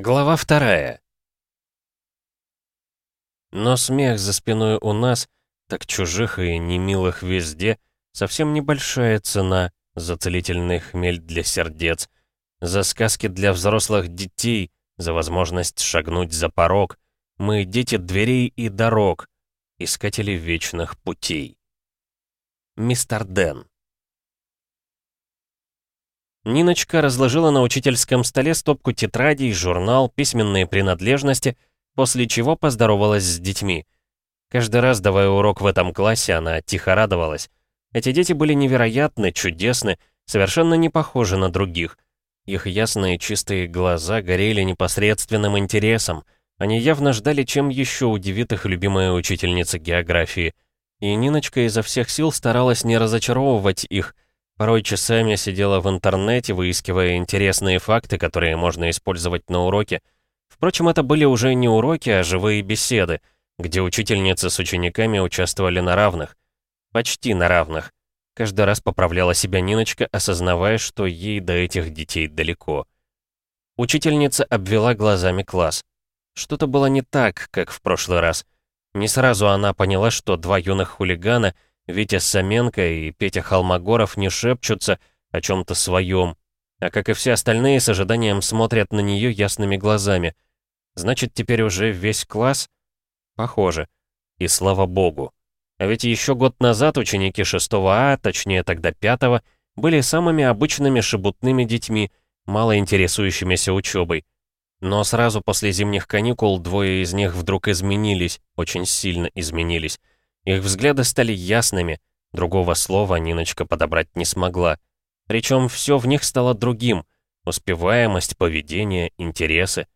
Глава вторая. Но смех за спиной у нас, так чужих и немилых везде, совсем небольшая цена за целительный хмель для сердец, за сказки для взрослых детей, за возможность шагнуть за порог. Мы дети дверей и дорог, искатели вечных путей. Мистер Дэн. Ниночка разложила на учительском столе стопку тетрадей, журнал, письменные принадлежности, после чего поздоровалась с детьми. Каждый раз, давая урок в этом классе, она тихо радовалась. Эти дети были невероятны, чудесны, совершенно не похожи на других. Их ясные чистые глаза горели непосредственным интересом. Они явно ждали, чем еще удивит их любимая учительница географии. И Ниночка изо всех сил старалась не разочаровывать их — Порой часами сидела в интернете, выискивая интересные факты, которые можно использовать на уроке. Впрочем, это были уже не уроки, а живые беседы, где учительницы с учениками участвовали на равных. Почти на равных. Каждый раз поправляла себя Ниночка, осознавая, что ей до этих детей далеко. Учительница обвела глазами класс. Что-то было не так, как в прошлый раз. Не сразу она поняла, что два юных хулигана — Витя Саменко и Петя Холмогоров не шепчутся о чем-то своем, а как и все остальные с ожиданием смотрят на нее ясными глазами. Значит, теперь уже весь класс? Похоже. И слава богу. А ведь еще год назад ученики 6 А, точнее тогда 5 были самыми обычными шебутными детьми, мало интересующимися учебой. Но сразу после зимних каникул двое из них вдруг изменились, очень сильно изменились. Их взгляды стали ясными, другого слова Ниночка подобрать не смогла. Причем все в них стало другим — успеваемость, поведение, интересы.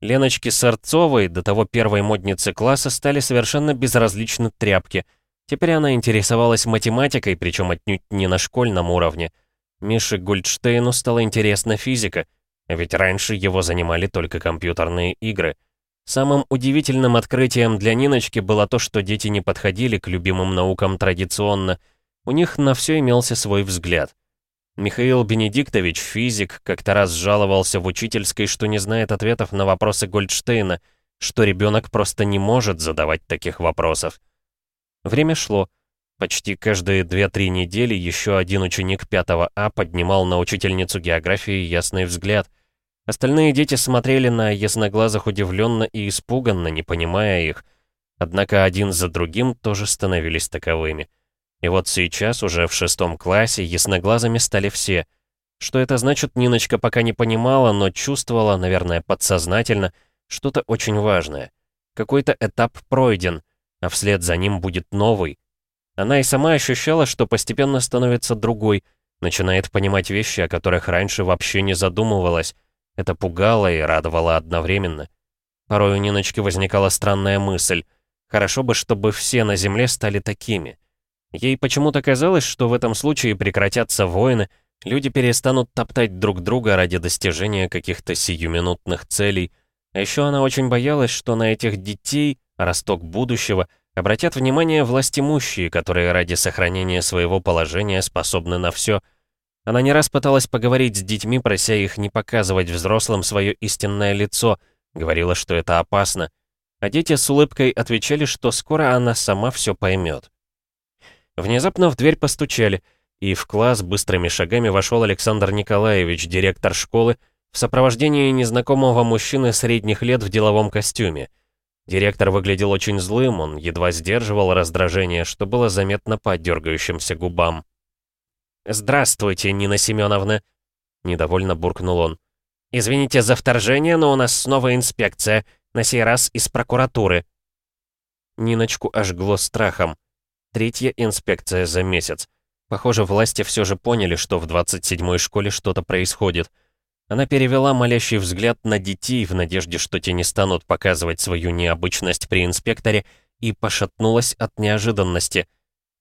Леночке Сорцовой, до того первой модницы класса, стали совершенно безразличны тряпки. Теперь она интересовалась математикой, причем отнюдь не на школьном уровне. Мише Гольдштейну стала интересна физика, ведь раньше его занимали только компьютерные игры — Самым удивительным открытием для Ниночки было то, что дети не подходили к любимым наукам традиционно. У них на все имелся свой взгляд. Михаил Бенедиктович, физик, как-то раз жаловался в учительской, что не знает ответов на вопросы Гольдштейна, что ребенок просто не может задавать таких вопросов. Время шло. Почти каждые 2-3 недели еще один ученик 5 А поднимал на учительницу географии ясный взгляд — Остальные дети смотрели на ясноглазых удивленно и испуганно, не понимая их. Однако один за другим тоже становились таковыми. И вот сейчас, уже в шестом классе, ясноглазыми стали все. Что это значит, Ниночка пока не понимала, но чувствовала, наверное, подсознательно, что-то очень важное. Какой-то этап пройден, а вслед за ним будет новый. Она и сама ощущала, что постепенно становится другой, начинает понимать вещи, о которых раньше вообще не задумывалась, это пугало и радовало одновременно. Порой у Ниночки возникала странная мысль. Хорошо бы, чтобы все на Земле стали такими. Ей почему-то казалось, что в этом случае прекратятся войны, люди перестанут топтать друг друга ради достижения каких-то сиюминутных целей. А еще она очень боялась, что на этих детей, росток будущего, обратят внимание властимущие, которые ради сохранения своего положения способны на все — она не раз пыталась поговорить с детьми, прося их не показывать взрослым свое истинное лицо, говорила, что это опасно. А дети с улыбкой отвечали, что скоро она сама все поймет. Внезапно в дверь постучали, и в класс быстрыми шагами вошел Александр Николаевич, директор школы, в сопровождении незнакомого мужчины средних лет в деловом костюме. Директор выглядел очень злым, он едва сдерживал раздражение, что было заметно по дергающимся губам. «Здравствуйте, Нина Семеновна!» Недовольно буркнул он. «Извините за вторжение, но у нас снова инспекция, на сей раз из прокуратуры». Ниночку ожгло страхом. Третья инспекция за месяц. Похоже, власти все же поняли, что в 27-й школе что-то происходит. Она перевела молящий взгляд на детей в надежде, что те не станут показывать свою необычность при инспекторе, и пошатнулась от неожиданности —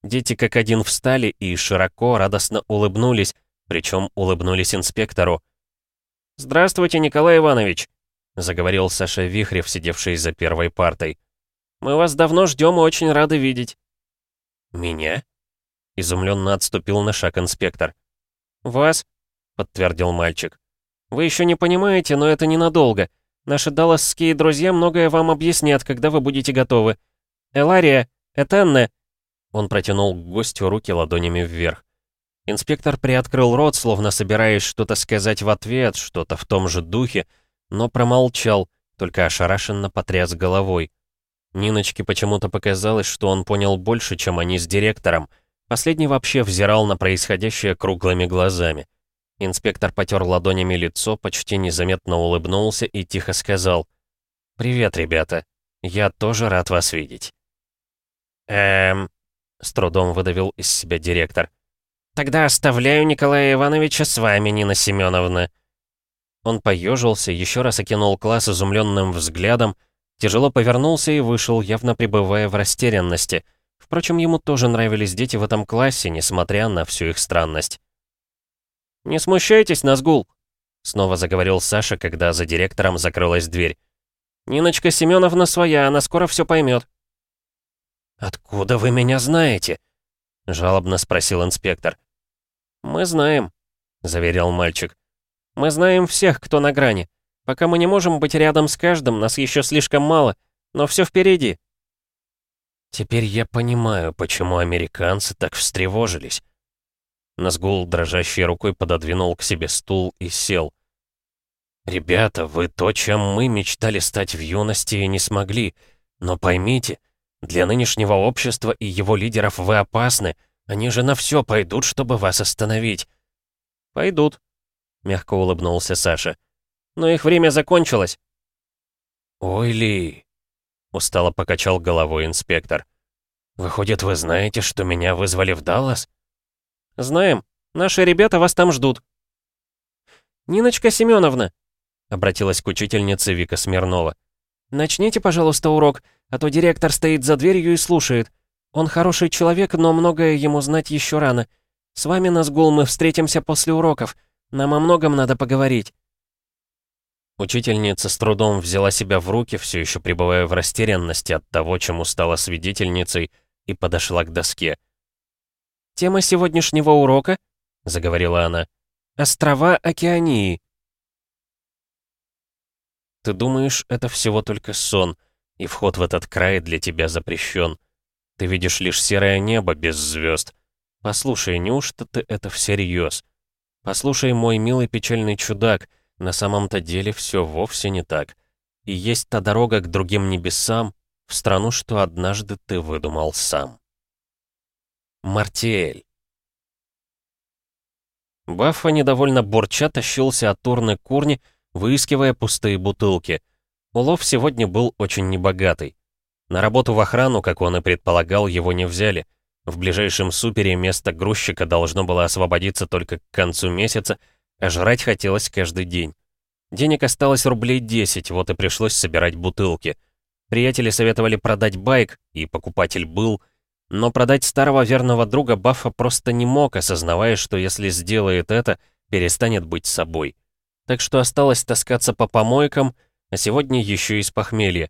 Дети как один встали и широко, радостно улыбнулись, причем улыбнулись инспектору. «Здравствуйте, Николай Иванович!» — заговорил Саша Вихрев, сидевший за первой партой. «Мы вас давно ждем и очень рады видеть». «Меня?» — изумленно отступил на шаг инспектор. «Вас?» — подтвердил мальчик. «Вы еще не понимаете, но это ненадолго. Наши далласские друзья многое вам объяснят, когда вы будете готовы. Элария, Этенне!» Он протянул к гостю руки ладонями вверх. Инспектор приоткрыл рот, словно собираясь что-то сказать в ответ, что-то в том же духе, но промолчал, только ошарашенно потряс головой. Ниночке почему-то показалось, что он понял больше, чем они с директором. Последний вообще взирал на происходящее круглыми глазами. Инспектор потер ладонями лицо, почти незаметно улыбнулся и тихо сказал. «Привет, ребята. Я тоже рад вас видеть». «Эм...» — с трудом выдавил из себя директор. «Тогда оставляю Николая Ивановича с вами, Нина Семеновна». Он поежился, еще раз окинул класс изумленным взглядом, тяжело повернулся и вышел, явно пребывая в растерянности. Впрочем, ему тоже нравились дети в этом классе, несмотря на всю их странность. «Не смущайтесь, Назгул!» Снова заговорил Саша, когда за директором закрылась дверь. «Ниночка Семеновна своя, она скоро все поймет. «Откуда вы меня знаете?» Жалобно спросил инспектор. «Мы знаем», — заверил мальчик. «Мы знаем всех, кто на грани. Пока мы не можем быть рядом с каждым, нас еще слишком мало, но все впереди». «Теперь я понимаю, почему американцы так встревожились. Назгул дрожащей рукой пододвинул к себе стул и сел. «Ребята, вы то, чем мы мечтали стать в юности и не смогли. Но поймите, для нынешнего общества и его лидеров вы опасны. Они же на все пойдут, чтобы вас остановить». «Пойдут», — мягко улыбнулся Саша. «Но их время закончилось». «Ой, Ли», — устало покачал головой инспектор. «Выходит, вы знаете, что меня вызвали в Даллас?» «Знаем. Наши ребята вас там ждут». «Ниночка Семеновна», — обратилась к учительнице Вика Смирнова. «Начните, пожалуйста, урок, а то директор стоит за дверью и слушает. Он хороший человек, но многое ему знать еще рано. С вами, Назгул, мы встретимся после уроков. Нам о многом надо поговорить». Учительница с трудом взяла себя в руки, все еще пребывая в растерянности от того, чему стала свидетельницей, и подошла к доске. «Тема сегодняшнего урока», — заговорила она, — «острова Океании». «Ты думаешь, это всего только сон, и вход в этот край для тебя запрещен. Ты видишь лишь серое небо без звезд. Послушай, неужто ты это всерьез? Послушай, мой милый печальный чудак, на самом-то деле все вовсе не так. И есть та дорога к другим небесам, в страну, что однажды ты выдумал сам. Мартиэль. Баффа недовольно бурча тащился от урны курни, выискивая пустые бутылки. Улов сегодня был очень небогатый. На работу в охрану, как он и предполагал, его не взяли. В ближайшем супере место грузчика должно было освободиться только к концу месяца, а жрать хотелось каждый день. Денег осталось рублей 10, вот и пришлось собирать бутылки. Приятели советовали продать байк, и покупатель был — но продать старого верного друга Баффа просто не мог, осознавая, что если сделает это, перестанет быть собой. Так что осталось таскаться по помойкам, а сегодня еще и с похмелья.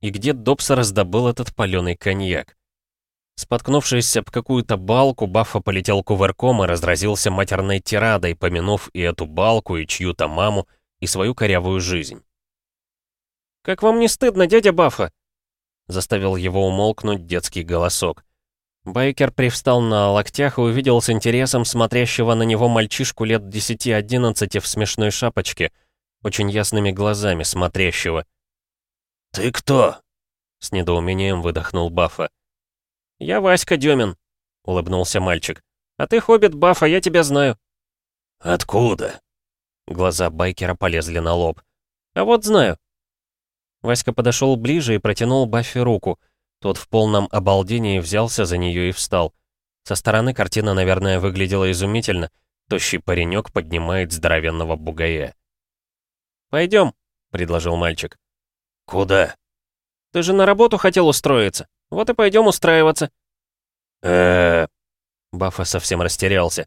И где Добс раздобыл этот паленый коньяк? Споткнувшись об какую-то балку, Баффа полетел кувырком и разразился матерной тирадой, помянув и эту балку, и чью-то маму, и свою корявую жизнь. «Как вам не стыдно, дядя Баффа?» заставил его умолкнуть детский голосок. Байкер привстал на локтях и увидел с интересом смотрящего на него мальчишку лет 10-11 в смешной шапочке, очень ясными глазами смотрящего. «Ты кто?» — с недоумением выдохнул Баффа. «Я Васька Демин», — улыбнулся мальчик. «А ты хоббит Баффа, я тебя знаю». «Откуда?» Глаза байкера полезли на лоб. «А вот знаю. Васька подошел ближе и протянул Баффи руку. Тот в полном обалдении взялся за нее и встал. Со стороны картина, наверное, выглядела изумительно. Тощий паренек поднимает здоровенного бугая. «Пойдем», — предложил мальчик. «Куда?» «Ты же на работу хотел устроиться. Вот и пойдем устраиваться». э Баффа совсем растерялся.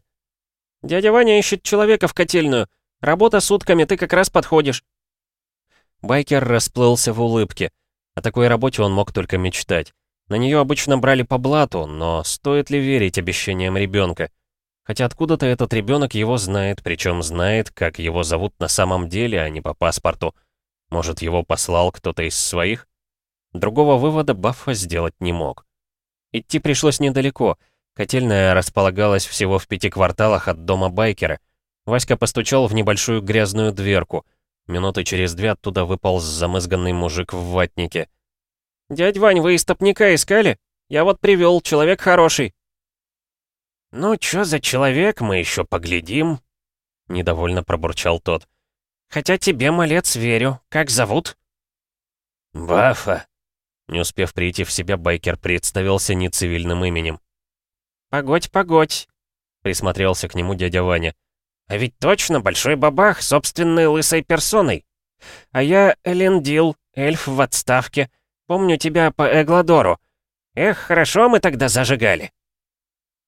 «Дядя Ваня ищет человека в котельную. Работа сутками, ты как раз подходишь». Байкер расплылся в улыбке. О такой работе он мог только мечтать. На нее обычно брали по блату, но стоит ли верить обещаниям ребенка? Хотя откуда-то этот ребенок его знает, причем знает, как его зовут на самом деле, а не по паспорту. Может, его послал кто-то из своих? Другого вывода Баффа сделать не мог. Идти пришлось недалеко. Котельная располагалась всего в пяти кварталах от дома байкера. Васька постучал в небольшую грязную дверку. Минуты через две оттуда выпал замызганный мужик в ватнике. «Дядь Вань, вы истопника искали? Я вот привел, человек хороший». «Ну, чё за человек, мы еще поглядим», — недовольно пробурчал тот. «Хотя тебе, малец, верю. Как зовут?» «Бафа», не успев прийти в себя, байкер представился нецивильным именем. «Погодь, погодь», — присмотрелся к нему дядя Ваня. «А ведь точно большой бабах, собственной лысой персоной. А я Элендил, эльф в отставке. Помню тебя по Эгладору. Эх, хорошо мы тогда зажигали».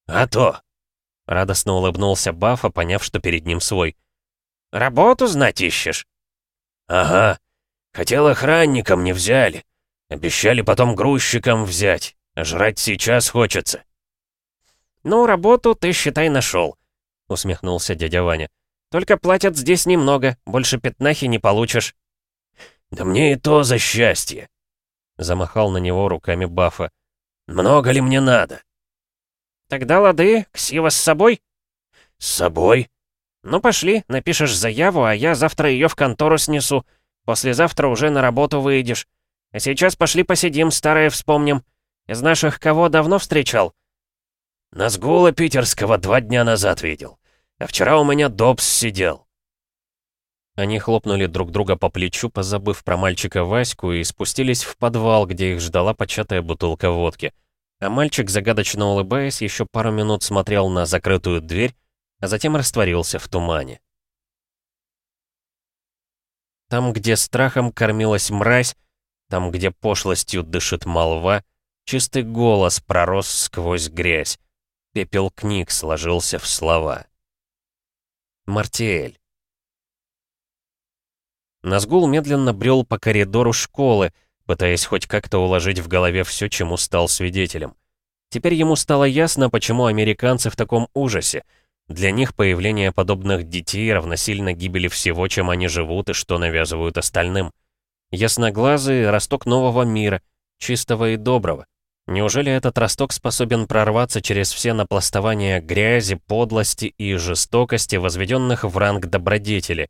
«А то!» — радостно улыбнулся Бафа, поняв, что перед ним свой. «Работу знать ищешь?» «Ага. Хотел охранником, не взяли. Обещали потом грузчиком взять. Жрать сейчас хочется». «Ну, работу ты, считай, нашел», — усмехнулся дядя Ваня. «Только платят здесь немного, больше пятнахи не получишь». «Да мне и то за счастье», — замахал на него руками Бафа. «Много ли мне надо?» «Тогда лады, ксива с собой?» «С собой?» «Ну пошли, напишешь заяву, а я завтра ее в контору снесу. Послезавтра уже на работу выйдешь. А сейчас пошли посидим, старое вспомним. Из наших кого давно встречал?» «Назгула питерского два дня назад видел. А вчера у меня Добс сидел». Они хлопнули друг друга по плечу, позабыв про мальчика Ваську, и спустились в подвал, где их ждала початая бутылка водки. А мальчик, загадочно улыбаясь, еще пару минут смотрел на закрытую дверь, а затем растворился в тумане. Там, где страхом кормилась мразь, там, где пошлостью дышит молва, чистый голос пророс сквозь грязь. Пепел книг сложился в слова. Мартиэль. Назгул медленно брел по коридору школы, пытаясь хоть как-то уложить в голове все, чему стал свидетелем. Теперь ему стало ясно, почему американцы в таком ужасе. Для них появление подобных детей равносильно гибели всего, чем они живут и что навязывают остальным. Ясноглазый росток нового мира, чистого и доброго. Неужели этот росток способен прорваться через все напластования грязи, подлости и жестокости, возведенных в ранг добродетели?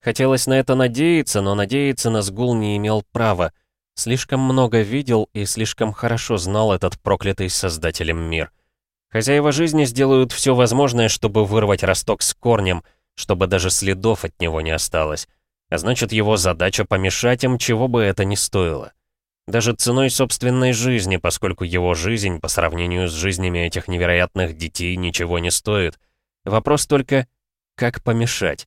Хотелось на это надеяться, но надеяться на сгул не имел права. Слишком много видел и слишком хорошо знал этот проклятый создателем мир. Хозяева жизни сделают все возможное, чтобы вырвать росток с корнем, чтобы даже следов от него не осталось. А значит, его задача помешать им, чего бы это ни стоило. Даже ценой собственной жизни, поскольку его жизнь по сравнению с жизнями этих невероятных детей ничего не стоит. Вопрос только, как помешать?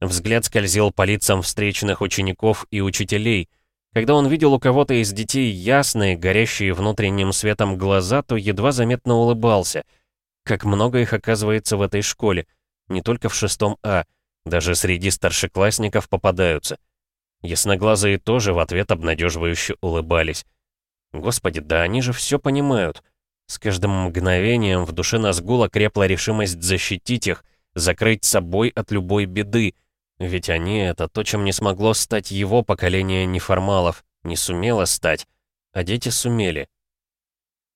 Взгляд скользил по лицам встречных учеников и учителей. Когда он видел у кого-то из детей ясные, горящие внутренним светом глаза, то едва заметно улыбался. Как много их оказывается в этой школе, не только в шестом А — даже среди старшеклассников попадаются. Ясноглазые тоже в ответ обнадеживающе улыбались. Господи, да они же все понимают. С каждым мгновением в душе Назгула крепла решимость защитить их, закрыть собой от любой беды. Ведь они — это то, чем не смогло стать его поколение неформалов, не сумело стать, а дети сумели.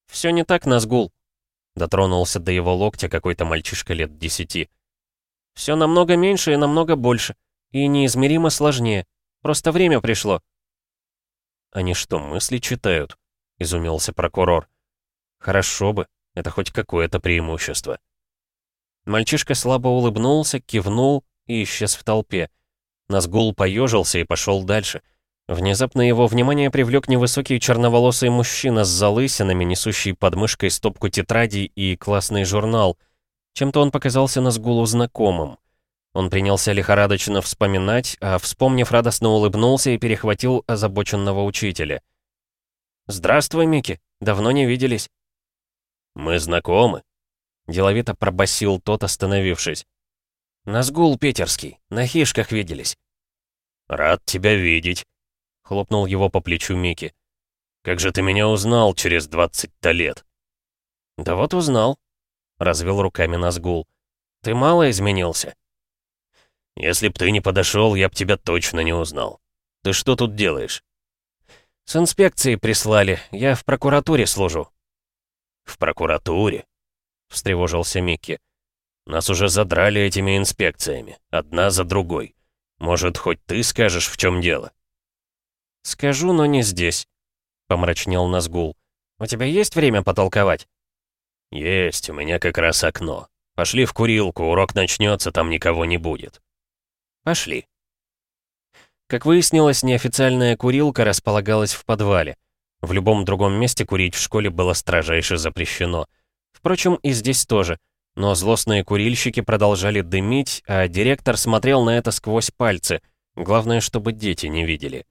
«Все не так, Назгул», — дотронулся до его локтя какой-то мальчишка лет десяти. Все намного меньше и намного больше. И неизмеримо сложнее. Просто время пришло». «Они что, мысли читают?» — изумился прокурор. «Хорошо бы. Это хоть какое-то преимущество». Мальчишка слабо улыбнулся, кивнул и исчез в толпе. Назгул поежился и пошел дальше. Внезапно его внимание привлек невысокий черноволосый мужчина с залысинами, несущий под мышкой стопку тетрадей и классный журнал — чем-то он показался Назгулу знакомым. Он принялся лихорадочно вспоминать, а, вспомнив, радостно улыбнулся и перехватил озабоченного учителя. «Здравствуй, Микки. Давно не виделись». «Мы знакомы», — деловито пробасил тот, остановившись. «Назгул питерский. На хишках виделись». «Рад тебя видеть», — хлопнул его по плечу Микки. «Как же ты меня узнал через двадцать-то лет?» «Да вот узнал», — развел руками Назгул. «Ты мало изменился?» «Если б ты не подошел, я б тебя точно не узнал. Ты что тут делаешь?» «С инспекцией прислали. Я в прокуратуре служу». «В прокуратуре?» — встревожился Микки. «Нас уже задрали этими инспекциями, одна за другой. Может, хоть ты скажешь, в чем дело?» «Скажу, но не здесь», — помрачнел Назгул. «У тебя есть время потолковать?» «Есть, у меня как раз окно. Пошли в курилку, урок начнется, там никого не будет». «Пошли». Как выяснилось, неофициальная курилка располагалась в подвале. В любом другом месте курить в школе было строжайше запрещено. Впрочем, и здесь тоже. Но злостные курильщики продолжали дымить, а директор смотрел на это сквозь пальцы. Главное, чтобы дети не видели.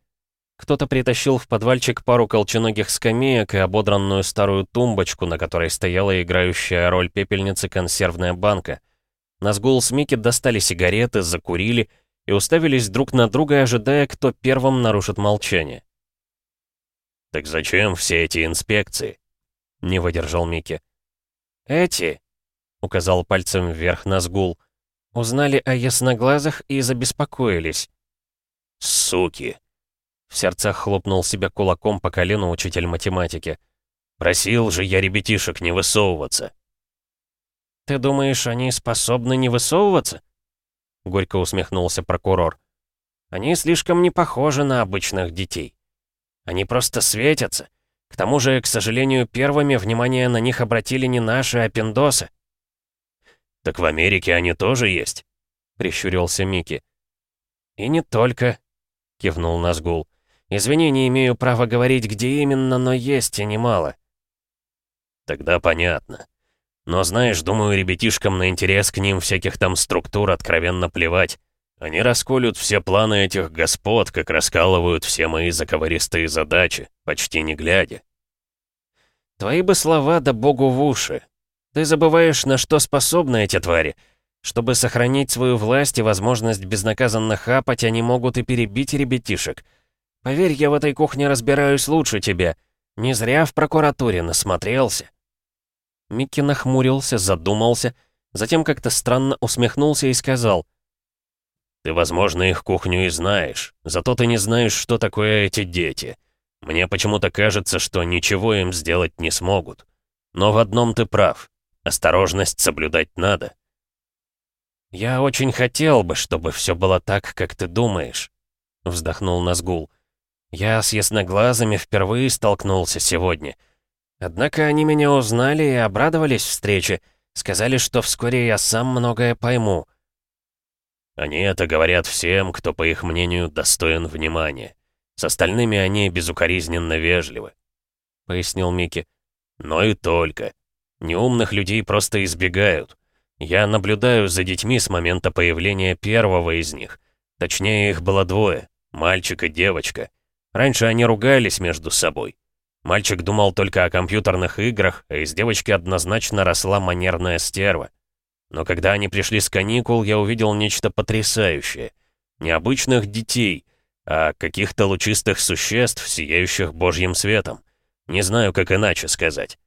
Кто-то притащил в подвальчик пару колченогих скамеек и ободранную старую тумбочку, на которой стояла играющая роль пепельницы консервная банка. Назгул с Микки достали сигареты, закурили и уставились друг на друга, ожидая, кто первым нарушит молчание. «Так зачем все эти инспекции?» — не выдержал Микки. «Эти?» — указал пальцем вверх Назгул. «Узнали о ясноглазах и забеспокоились». «Суки!» В сердцах хлопнул себя кулаком по колену учитель математики. «Просил же я ребятишек не высовываться». «Ты думаешь, они способны не высовываться?» Горько усмехнулся прокурор. «Они слишком не похожи на обычных детей. Они просто светятся. К тому же, к сожалению, первыми внимание на них обратили не наши, а пиндосы». «Так в Америке они тоже есть?» — прищурился Микки. «И не только», — кивнул Назгул. Извини, не имею права говорить, где именно, но есть и немало». «Тогда понятно. Но знаешь, думаю, ребятишкам на интерес к ним всяких там структур откровенно плевать. Они расколют все планы этих господ, как раскалывают все мои заковыристые задачи, почти не глядя». «Твои бы слова да богу в уши. Ты забываешь, на что способны эти твари. Чтобы сохранить свою власть и возможность безнаказанно хапать, они могут и перебить ребятишек». Поверь, я в этой кухне разбираюсь лучше тебя. Не зря в прокуратуре насмотрелся». Микки нахмурился, задумался, затем как-то странно усмехнулся и сказал. «Ты, возможно, их кухню и знаешь, зато ты не знаешь, что такое эти дети. Мне почему-то кажется, что ничего им сделать не смогут. Но в одном ты прав. Осторожность соблюдать надо». «Я очень хотел бы, чтобы все было так, как ты думаешь», — вздохнул Назгул. Я с ясноглазыми впервые столкнулся сегодня. Однако они меня узнали и обрадовались встрече. Сказали, что вскоре я сам многое пойму. Они это говорят всем, кто, по их мнению, достоин внимания. С остальными они безукоризненно вежливы», — пояснил Микки. «Но и только. Неумных людей просто избегают. Я наблюдаю за детьми с момента появления первого из них. Точнее, их было двое — мальчик и девочка. Раньше они ругались между собой. Мальчик думал только о компьютерных играх, а из девочки однозначно росла манерная стерва. Но когда они пришли с каникул, я увидел нечто потрясающее. Не обычных детей, а каких-то лучистых существ, сияющих божьим светом. Не знаю, как иначе сказать.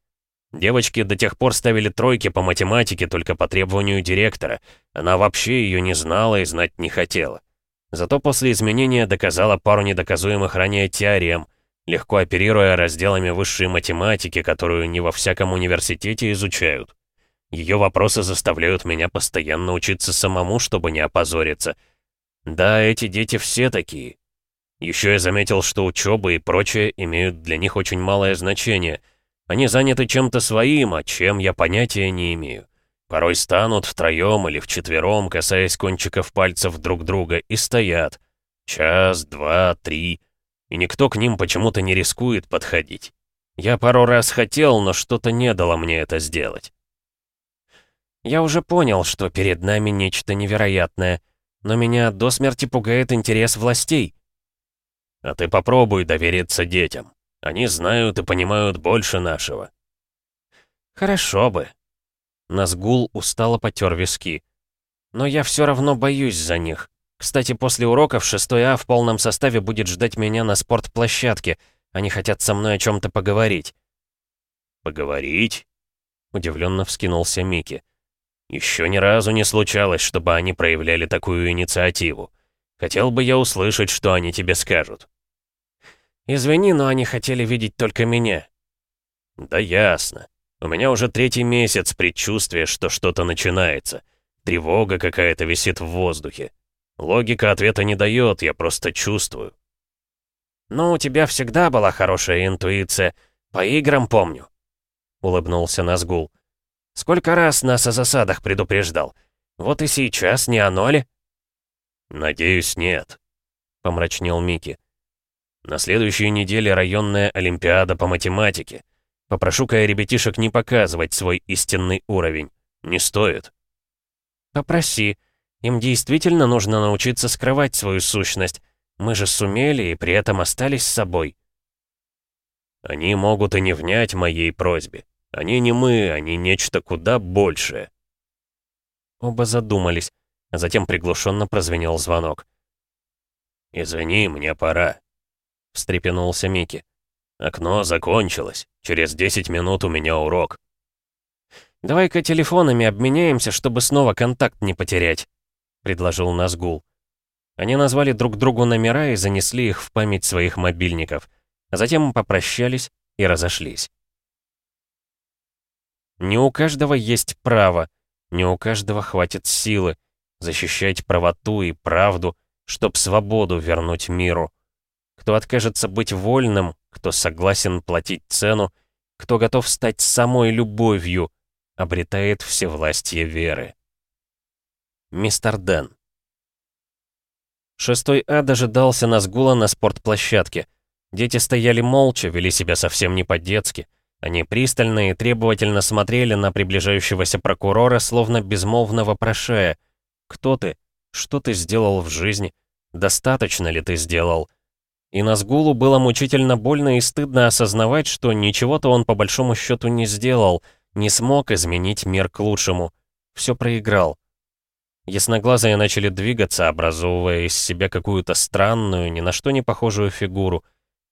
Девочки до тех пор ставили тройки по математике только по требованию директора. Она вообще ее не знала и знать не хотела. Зато после изменения доказала пару недоказуемых ранее теорем, легко оперируя разделами высшей математики, которую не во всяком университете изучают. Ее вопросы заставляют меня постоянно учиться самому, чтобы не опозориться. Да, эти дети все такие. Еще я заметил, что учеба и прочее имеют для них очень малое значение. Они заняты чем-то своим, а чем я понятия не имею. Порой станут втроем или вчетвером, касаясь кончиков пальцев друг друга, и стоят. Час, два, три. И никто к ним почему-то не рискует подходить. Я пару раз хотел, но что-то не дало мне это сделать. Я уже понял, что перед нами нечто невероятное, но меня до смерти пугает интерес властей. А ты попробуй довериться детям. Они знают и понимают больше нашего. Хорошо бы, Назгул устало потер виски. «Но я все равно боюсь за них. Кстати, после уроков 6 А в полном составе будет ждать меня на спортплощадке. Они хотят со мной о чем-то поговорить». «Поговорить?» Удивленно вскинулся Микки. «Еще ни разу не случалось, чтобы они проявляли такую инициативу. Хотел бы я услышать, что они тебе скажут». «Извини, но они хотели видеть только меня». «Да ясно. У меня уже третий месяц предчувствие, что что-то начинается. Тревога какая-то висит в воздухе. Логика ответа не дает, я просто чувствую». «Ну, у тебя всегда была хорошая интуиция. По играм помню», — улыбнулся Назгул. «Сколько раз нас о засадах предупреждал. Вот и сейчас не оно ли?» «Надеюсь, нет», — помрачнел Микки. «На следующей неделе районная олимпиада по математике. Попрошу-ка я ребятишек не показывать свой истинный уровень. Не стоит». «Попроси. Им действительно нужно научиться скрывать свою сущность. Мы же сумели и при этом остались с собой». «Они могут и не внять моей просьбе. Они не мы, они нечто куда большее». Оба задумались, а затем приглушенно прозвенел звонок. «Извини, мне пора», — встрепенулся Микки. «Окно закончилось. Через 10 минут у меня урок». «Давай-ка телефонами обменяемся, чтобы снова контакт не потерять», — предложил Назгул. Они назвали друг другу номера и занесли их в память своих мобильников, а затем попрощались и разошлись. Не у каждого есть право, не у каждого хватит силы защищать правоту и правду, чтоб свободу вернуть миру. Кто откажется быть вольным, кто согласен платить цену, кто готов стать самой любовью, обретает всевластие веры. Мистер Дэн Шестой А дожидался Назгула на спортплощадке. Дети стояли молча, вели себя совсем не по-детски. Они пристально и требовательно смотрели на приближающегося прокурора, словно безмолвно вопрошая «Кто ты? Что ты сделал в жизни? Достаточно ли ты сделал?» И Назгулу было мучительно больно и стыдно осознавать, что ничего-то он по большому счету не сделал, не смог изменить мир к лучшему. Все проиграл. Ясноглазые начали двигаться, образовывая из себя какую-то странную, ни на что не похожую фигуру.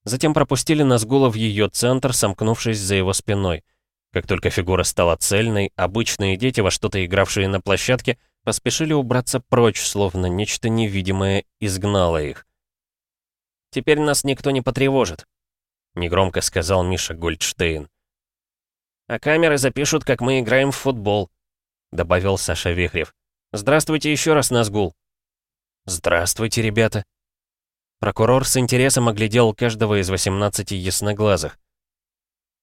Затем пропустили Назгула в ее центр, сомкнувшись за его спиной. Как только фигура стала цельной, обычные дети, во что-то игравшие на площадке, поспешили убраться прочь, словно нечто невидимое изгнало их. «Теперь нас никто не потревожит», — негромко сказал Миша Гольдштейн. «А камеры запишут, как мы играем в футбол», — добавил Саша Вихрев. «Здравствуйте еще раз, Назгул». «Здравствуйте, ребята». Прокурор с интересом оглядел каждого из 18 ясноглазых.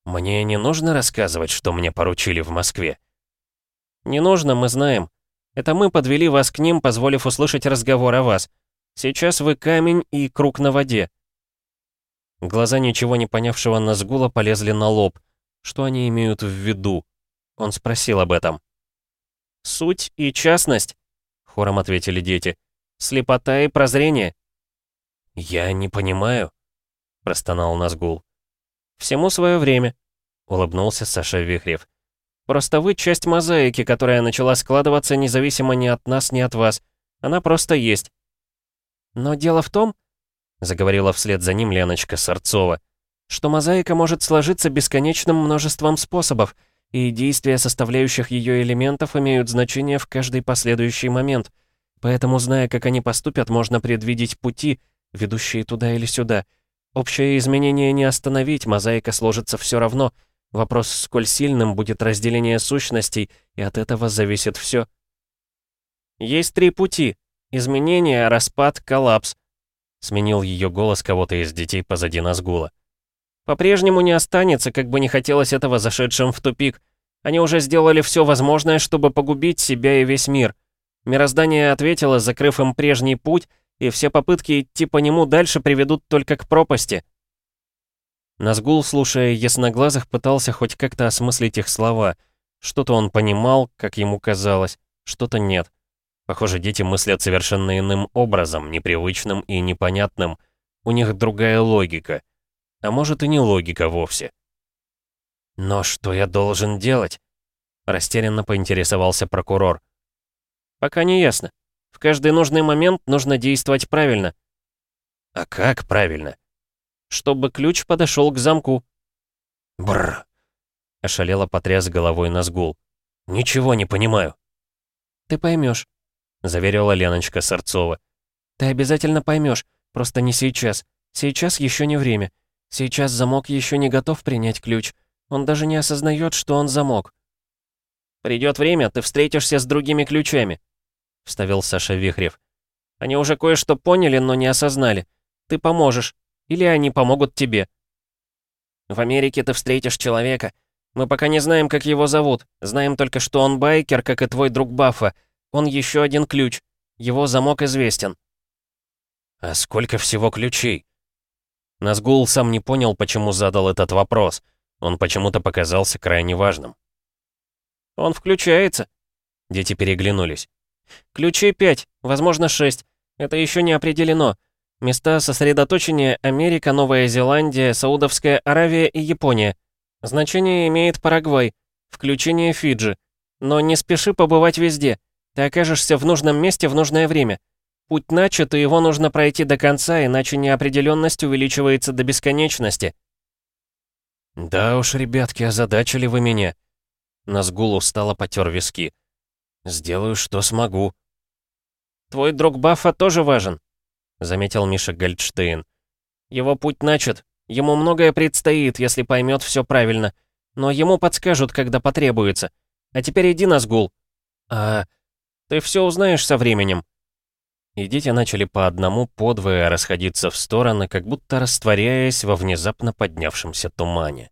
«Мне не нужно рассказывать, что мне поручили в Москве?» «Не нужно, мы знаем. Это мы подвели вас к ним, позволив услышать разговор о вас. Сейчас вы камень и круг на воде». Глаза ничего не понявшего Назгула полезли на лоб. Что они имеют в виду? Он спросил об этом. «Суть и частность», — хором ответили дети. «Слепота и прозрение». «Я не понимаю», — простонал Назгул. «Всему свое время», — улыбнулся Саша Вихрев. «Просто вы часть мозаики, которая начала складываться независимо ни от нас, ни от вас. Она просто есть. Но дело в том, заговорила вслед за ним Леночка Сорцова, что мозаика может сложиться бесконечным множеством способов, и действия составляющих ее элементов имеют значение в каждый последующий момент. Поэтому, зная, как они поступят, можно предвидеть пути, ведущие туда или сюда. Общее изменение не остановить, мозаика сложится все равно. Вопрос, сколь сильным будет разделение сущностей, и от этого зависит все. Есть три пути, Изменение, распад, коллапс. Сменил ее голос кого-то из детей позади Назгула. По-прежнему не останется, как бы не хотелось этого зашедшим в тупик. Они уже сделали все возможное, чтобы погубить себя и весь мир. Мироздание ответило, закрыв им прежний путь, и все попытки идти по нему дальше приведут только к пропасти. Назгул, слушая ясноглазых, пытался хоть как-то осмыслить их слова. Что-то он понимал, как ему казалось, что-то нет. Похоже, дети мыслят совершенно иным образом, непривычным и непонятным. У них другая логика. А может и не логика вовсе. «Но что я должен делать?» Растерянно поинтересовался прокурор. «Пока не ясно. В каждый нужный момент нужно действовать правильно». «А как правильно?» «Чтобы ключ подошел к замку». Бррр. Ошалело потряс головой Назгул. «Ничего не понимаю». «Ты поймешь. — заверила Леночка Сорцова. Ты обязательно поймешь, просто не сейчас. Сейчас еще не время. Сейчас замок еще не готов принять ключ. Он даже не осознает, что он замок. «Придет время, ты встретишься с другими ключами», — вставил Саша Вихрев. «Они уже кое-что поняли, но не осознали. Ты поможешь. Или они помогут тебе». «В Америке ты встретишь человека. Мы пока не знаем, как его зовут. Знаем только, что он байкер, как и твой друг Баффа. Он еще один ключ. Его замок известен». «А сколько всего ключей?» Назгул сам не понял, почему задал этот вопрос. Он почему-то показался крайне важным. «Он включается». Дети переглянулись. «Ключей пять, возможно, шесть. Это еще не определено. Места сосредоточения Америка, Новая Зеландия, Саудовская Аравия и Япония. Значение имеет Парагвай, включение Фиджи. Но не спеши побывать везде. Ты окажешься в нужном месте в нужное время. Путь начат, и его нужно пройти до конца, иначе неопределенность увеличивается до бесконечности. «Да уж, ребятки, озадачили вы меня». Назгул устало потер виски. «Сделаю, что смогу». «Твой друг Баффа тоже важен», — заметил Миша Гольдштейн. «Его путь начат. Ему многое предстоит, если поймет все правильно. Но ему подскажут, когда потребуется. А теперь иди, Назгул». «А...» «Ты все узнаешь со временем», и дети начали по одному подвое расходиться в стороны, как будто растворяясь во внезапно поднявшемся тумане.